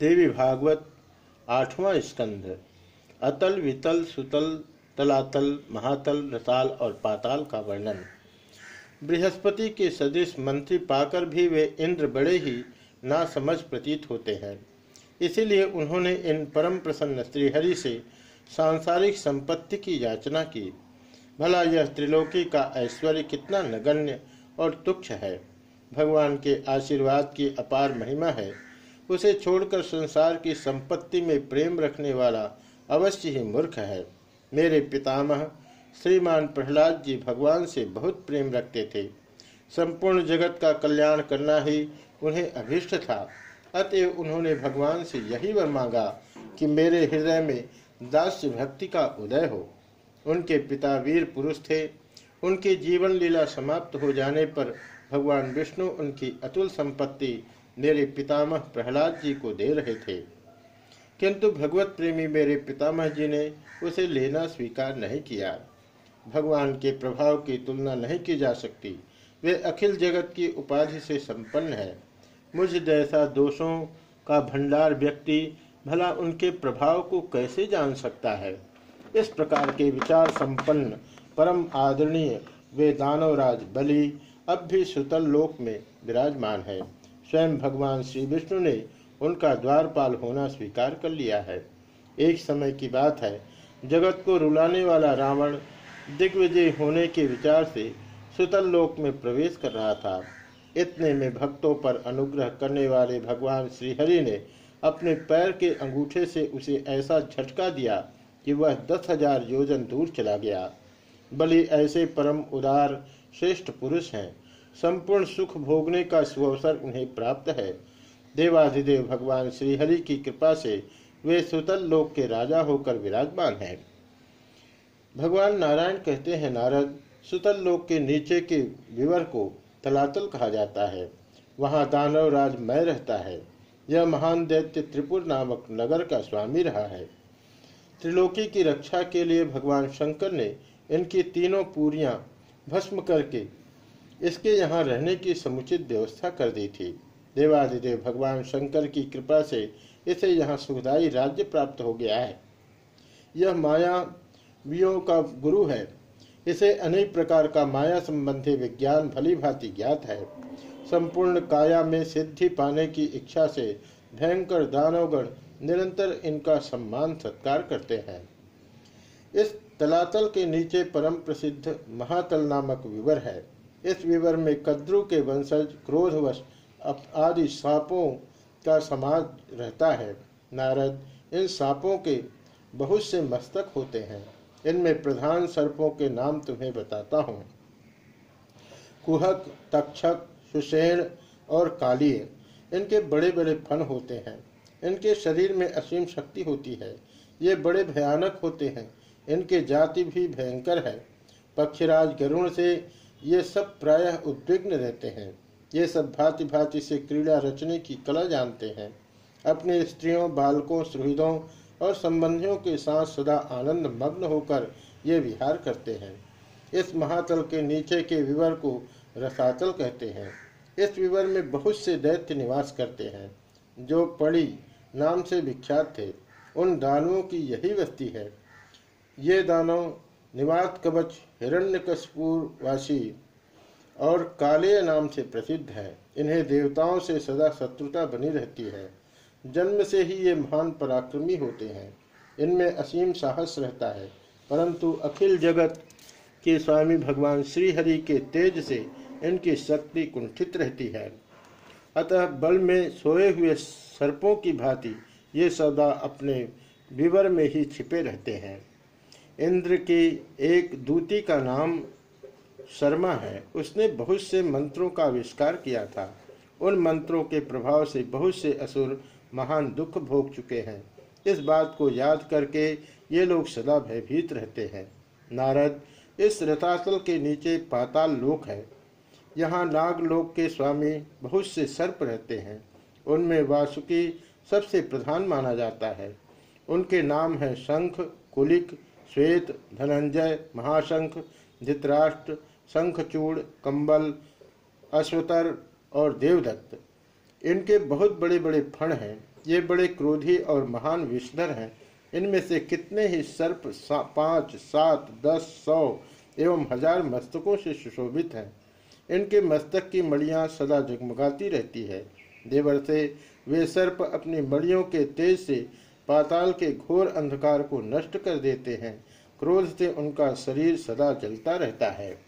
देवी भागवत आठवां स्कंध। अतल, वितल, सुतल, तलातल, महातल रताल और पाताल का वर्णन। बृहस्पति के सदृश मंत्री पाकर भी वे इंद्र बड़े ही ना समझ प्रतीत होते हैं। इसीलिए उन्होंने इन परम प्रसन्न श्रीहरि से सांसारिक संपत्ति की याचना की। भला यह त्रिलोकी का ऐश्वर्य कितना नगण्य और तुक्ष है। भगवान के आशीर्वाद की अपार महिमा है। उसे छोड़कर संसार की संपत्ति में प्रेम रखने वाला अवश्य ही मूर्ख है। मेरे पितामह श्रीमान प्रहलाद जी भगवान से बहुत प्रेम रखते थे। संपूर्ण जगत का कल्याण करना ही उन्हें अभिष्ट था। अतएव उन्होंने भगवान से यही वर मांगा कि मेरे हृदय में दास्य भक्ति का उदय हो। उनके पिता वीर पुरुष थे। उनकी जीवन लीला समाप्त हो जाने पर भगवान विष्णु उनकी अतुल संपत्ति मेरे पितामह प्रहलाद जी को दे रहे थे। किंतु भगवत प्रेमी मेरे पितामह जी ने उसे लेना स्वीकार नहीं किया। भगवान के प्रभाव की तुलना नहीं की जा सकती। वे अखिल जगत की उपाधि से संपन्न है। मुझ जैसा दोषों का भंडार व्यक्ति भला उनके प्रभाव को कैसे जान सकता है? इस प्रकार के विचार संपन्न, परम आदरणीय वे दानवराज बलि अब भी सुतल लोक में विराजमान है। स्वयं भगवान श्री विष्णु ने उनका द्वारपाल होना स्वीकार कर लिया है। एक समय की बात है, जगत को रुलाने वाला रावण दिग्विजय होने के विचार से सुतल लोक में प्रवेश कर रहा था। इतने में भक्तों पर अनुग्रह करने वाले भगवान श्रीहरि ने अपने पैर के अंगूठे से उसे ऐसा झटका दिया कि वह दस हज़ार योजन दूर चला गया। बलि ऐसे परम उदार, श्रेष्ठ पुरुष हैं संपूर्ण सुख भोगने का सुअवसर उन्हें प्राप्त है। देवाधिदेव भगवान श्रीहरि की कृपा से वे सुतल लोक के राजा होकर विराजमान हैं। भगवान नारायण कहते हैं, नारद, सुतल लोक के नीचे के विवर को तलातल कहा जाता है। वहाँ दानव राज मय रहता है। यह महान दैत्य त्रिपुर नामक नगर का स्वामी रहा है। त्रिलोकी की रक्षा के लिए भगवान शंकर ने इनकी तीनों पूरियाँ भस्म करके इसके यहाँ रहने की समुचित व्यवस्था कर दी थी। देवादिदेव भगवान शंकर की कृपा से इसे यहाँ सुखदायी राज्य प्राप्त हो गया है। यह माया वियों का गुरु है। इसे अनेक प्रकार का माया संबंधी विज्ञान भली भांति ज्ञात है। संपूर्ण काया में सिद्धि पाने की इच्छा से भयंकर दानवगण निरंतर इनका सम्मान सत्कार करते हैं। इस तलातल के नीचे परम प्रसिद्ध महातल नामक विवर है। इस विवर में कद्रु के वंशज, क्रोधवश आदि सांपों का समाज रहता है। नारद, इन सांपों के बहुत से मस्तक होते हैं। इनमें प्रधान सर्पों के नाम तुम्हें बताता हूँ। कुहक, तक्षक, सुषेण और कालिय, इनके बड़े बड़े फन होते हैं। इनके शरीर में असीम शक्ति होती है। ये बड़े भयानक होते हैं। इनके जाति भी भयंकर है। पक्षराज गरुण से ये सब प्रायः उद्विग्न रहते हैं। ये सब भांति भांति से क्रीड़ा रचने की कला जानते हैं। अपने स्त्रियों, बालकों, सुहृदों और संबंधियों के साथ सदा आनंद मग्न होकर ये विहार करते हैं। इस महातल के नीचे के विवर को रसातल कहते हैं। इस विवर में बहुत से दैत्य निवास करते हैं, जो पड़ी नाम से विख्यात थे। उन दानवों की यही वस्ती है। ये दानव निवात कवच हिरण्यकशपुरवासी और काले नाम से प्रसिद्ध है। इन्हें देवताओं से सदा शत्रुता बनी रहती है। जन्म से ही ये महान पराक्रमी होते हैं। इनमें असीम साहस रहता है। परंतु अखिल जगत के स्वामी भगवान श्रीहरि के तेज से इनकी शक्ति कुंठित रहती है। अतः बल में सोए हुए सर्पों की भांति ये सदा अपने विवर में ही छिपे रहते हैं। इंद्र की एक दूती का नाम शर्मा है। उसने बहुत से मंत्रों का आविष्कार किया था। उन मंत्रों के प्रभाव से बहुत से असुर महान दुख भोग चुके हैं। इस बात को याद करके ये लोग सदा भयभीत रहते हैं। नारद, इस रतासल के नीचे पाताल लोक है। यहाँ नाग लोक के स्वामी बहुत से सर्प रहते हैं। उनमें वासुकी सबसे प्रधान माना जाता है। उनके नाम हैं शंख, कुलिक श्वेत धनंजय महाशंख धृतराष्ट्र शंखचूड़ कंबल अश्वतर और देवदत्त। इनके बहुत बड़े बड़े फण हैं। ये बड़े क्रोधी और महान विषधर हैं। इनमें से कितने ही सर्प सा, पाँच सात दस सौ एवं हज़ार मस्तकों से सुशोभित हैं। इनके मस्तक की मड़ियाँ सदा जगमगाती रहती है। देवर से वे सर्प अपनी मड़ियों के तेज से पाताल के घोर अंधकार को नष्ट कर देते हैं। क्रोध से उनका शरीर सदा जलता रहता है।